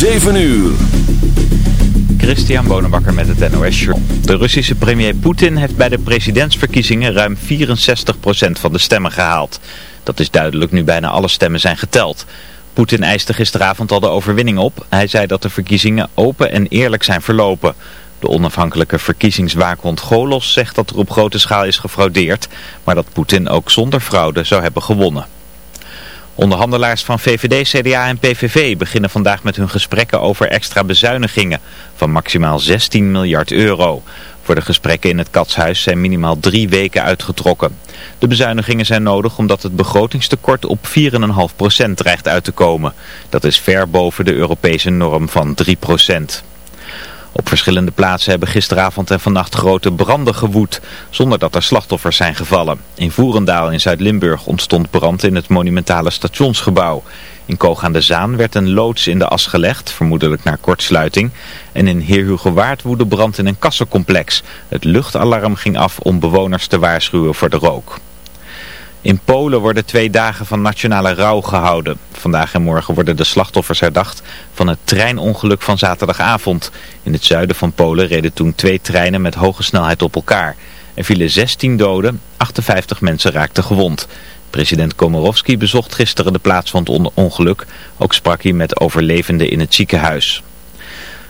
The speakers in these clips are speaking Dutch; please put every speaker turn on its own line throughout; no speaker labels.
7 uur.
Christian Bonenbakker met het NOS Show. De Russische premier Poetin heeft bij de presidentsverkiezingen ruim 64% van de stemmen gehaald. Dat is duidelijk nu bijna alle stemmen zijn geteld. Poetin eiste gisteravond al de overwinning op. Hij zei dat de verkiezingen open en eerlijk zijn verlopen. De onafhankelijke verkiezingswaakhond Golos zegt dat er op grote schaal is gefraudeerd, maar dat Poetin ook zonder fraude zou hebben gewonnen. Onderhandelaars van VVD, CDA en PVV beginnen vandaag met hun gesprekken over extra bezuinigingen van maximaal 16 miljard euro. Voor de gesprekken in het Katshuis zijn minimaal drie weken uitgetrokken. De bezuinigingen zijn nodig omdat het begrotingstekort op 4,5% dreigt uit te komen. Dat is ver boven de Europese norm van 3%. Op verschillende plaatsen hebben gisteravond en vannacht grote branden gewoed, zonder dat er slachtoffers zijn gevallen. In Voerendaal in Zuid-Limburg ontstond brand in het monumentale stationsgebouw. In Koog aan de Zaan werd een loods in de as gelegd, vermoedelijk naar kortsluiting. En in Heerhugowaard woedde brand in een kassencomplex. Het luchtalarm ging af om bewoners te waarschuwen voor de rook. In Polen worden twee dagen van nationale rouw gehouden. Vandaag en morgen worden de slachtoffers herdacht van het treinongeluk van zaterdagavond. In het zuiden van Polen reden toen twee treinen met hoge snelheid op elkaar. Er vielen 16 doden, 58 mensen raakten gewond. President Komorowski bezocht gisteren de plaats van het ongeluk. Ook sprak hij met overlevenden in het ziekenhuis.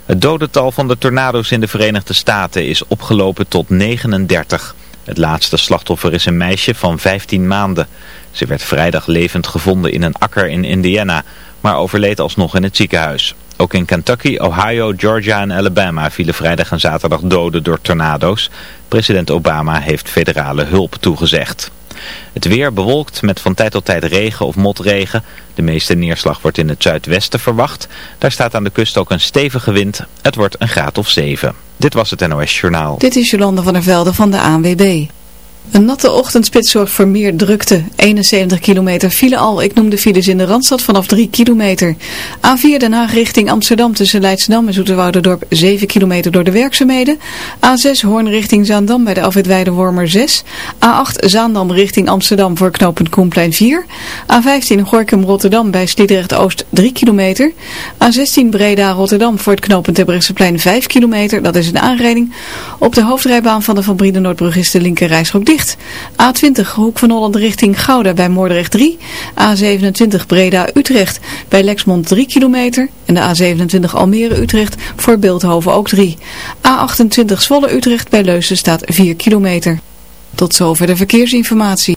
Het dodental van de tornado's in de Verenigde Staten is opgelopen tot 39. Het laatste slachtoffer is een meisje van 15 maanden. Ze werd vrijdag levend gevonden in een akker in Indiana, maar overleed alsnog in het ziekenhuis. Ook in Kentucky, Ohio, Georgia en Alabama vielen vrijdag en zaterdag doden door tornado's. President Obama heeft federale hulp toegezegd. Het weer bewolkt met van tijd tot tijd regen of motregen. De meeste neerslag wordt in het zuidwesten verwacht. Daar staat aan de kust ook een stevige wind. Het wordt een graad of 7. Dit was het NOS Journaal.
Dit is Jolande van der Velde van de ANWB. Een natte ochtendspits zorgt voor meer drukte. 71 kilometer file al. Ik noem de files in de Randstad vanaf 3 kilometer. A4 Den Haag richting Amsterdam tussen Leidsdam en Zoeterwouderdorp 7 kilometer door de werkzaamheden. A6 Hoorn richting Zaandam bij de afwit Wormer 6. A8 Zaandam richting Amsterdam voor knooppunt Koenplein 4. A15 Gorkum Rotterdam bij Sliedrecht Oost 3 kilometer. A16 Breda Rotterdam voor het knooppunt Terbrechtseplein 5 kilometer. Dat is een aanrijding. Op de hoofdrijbaan van de Van Noordbrug is de linker dicht. A20 Hoek van Holland richting Gouda bij Moordrecht 3. A27 Breda Utrecht bij Lexmond 3 kilometer. En de A27 Almere Utrecht voor Beeldhoven ook 3. A28 Zwolle Utrecht bij Leusen staat 4 kilometer. Tot zover de verkeersinformatie.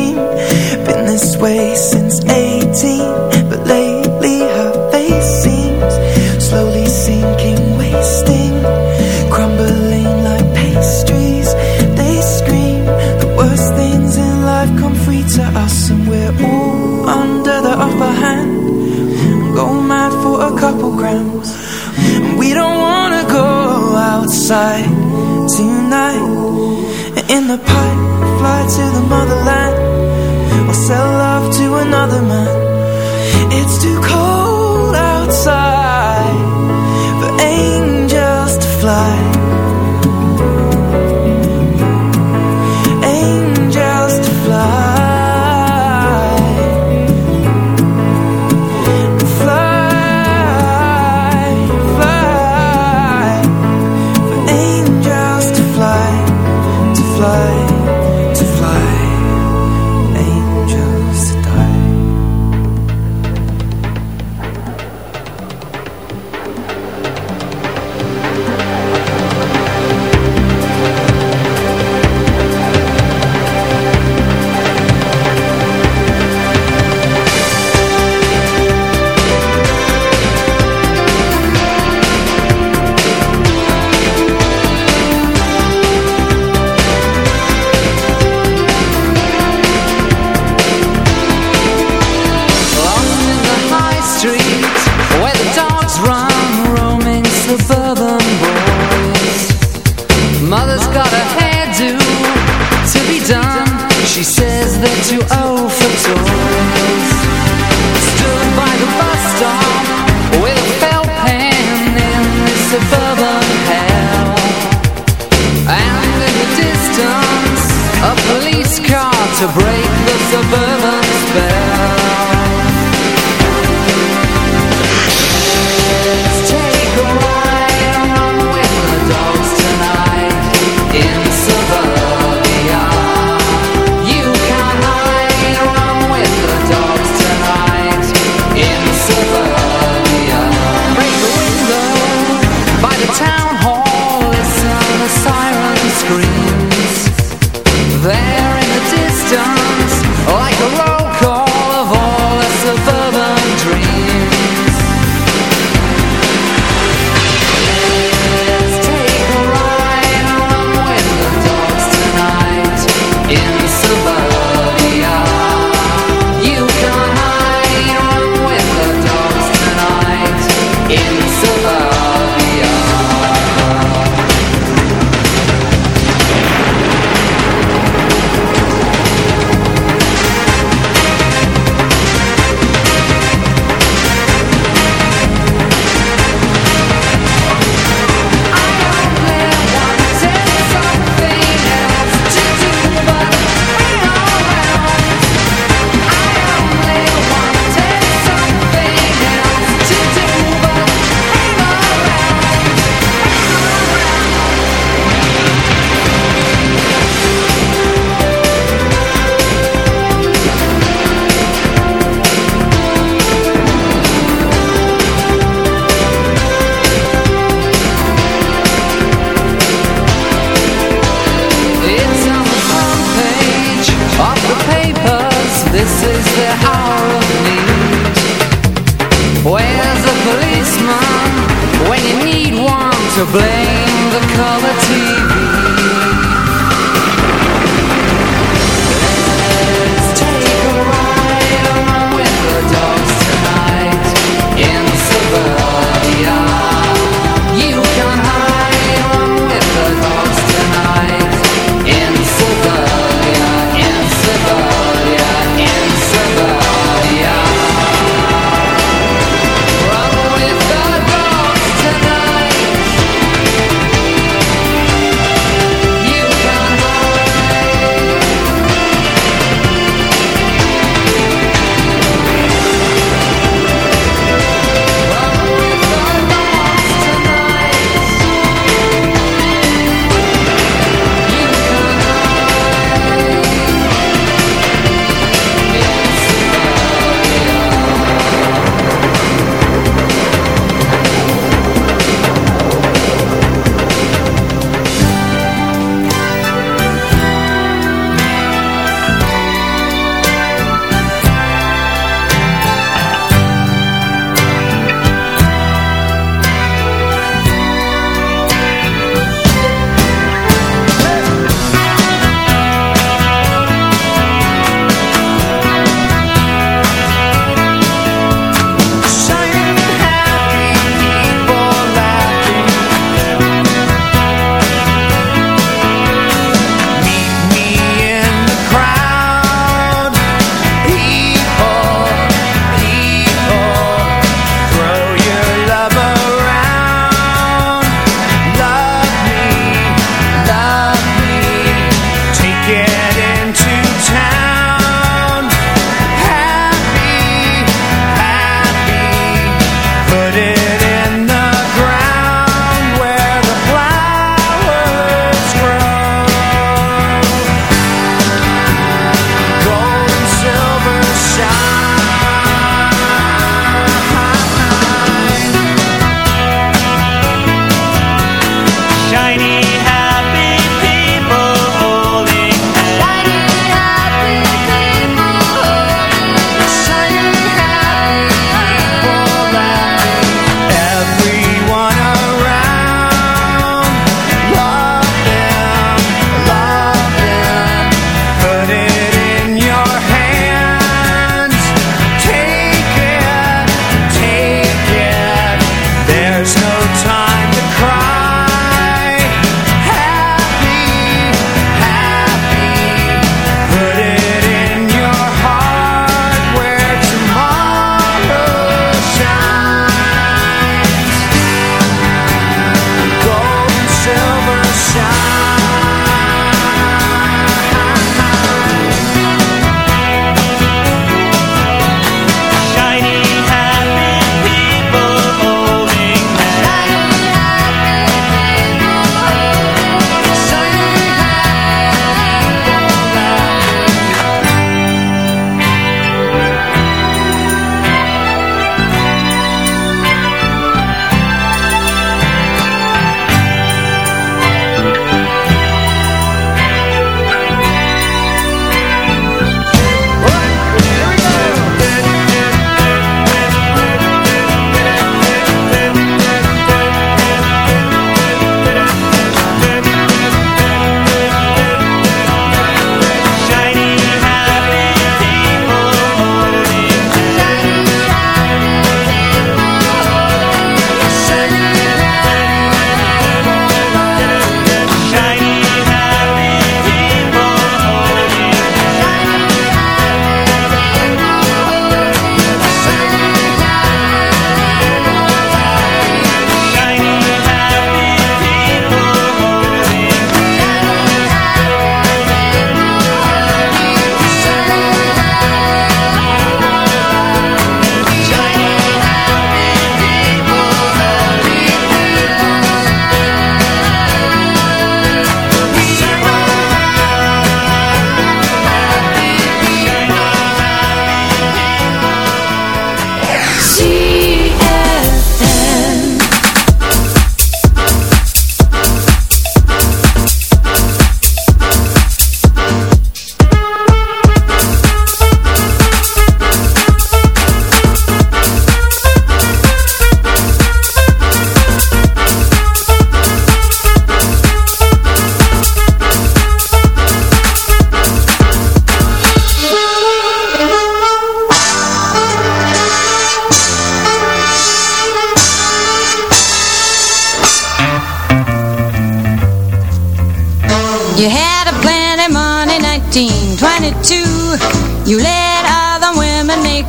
It's too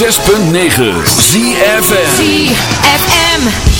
106.9 ZFM
ZFM.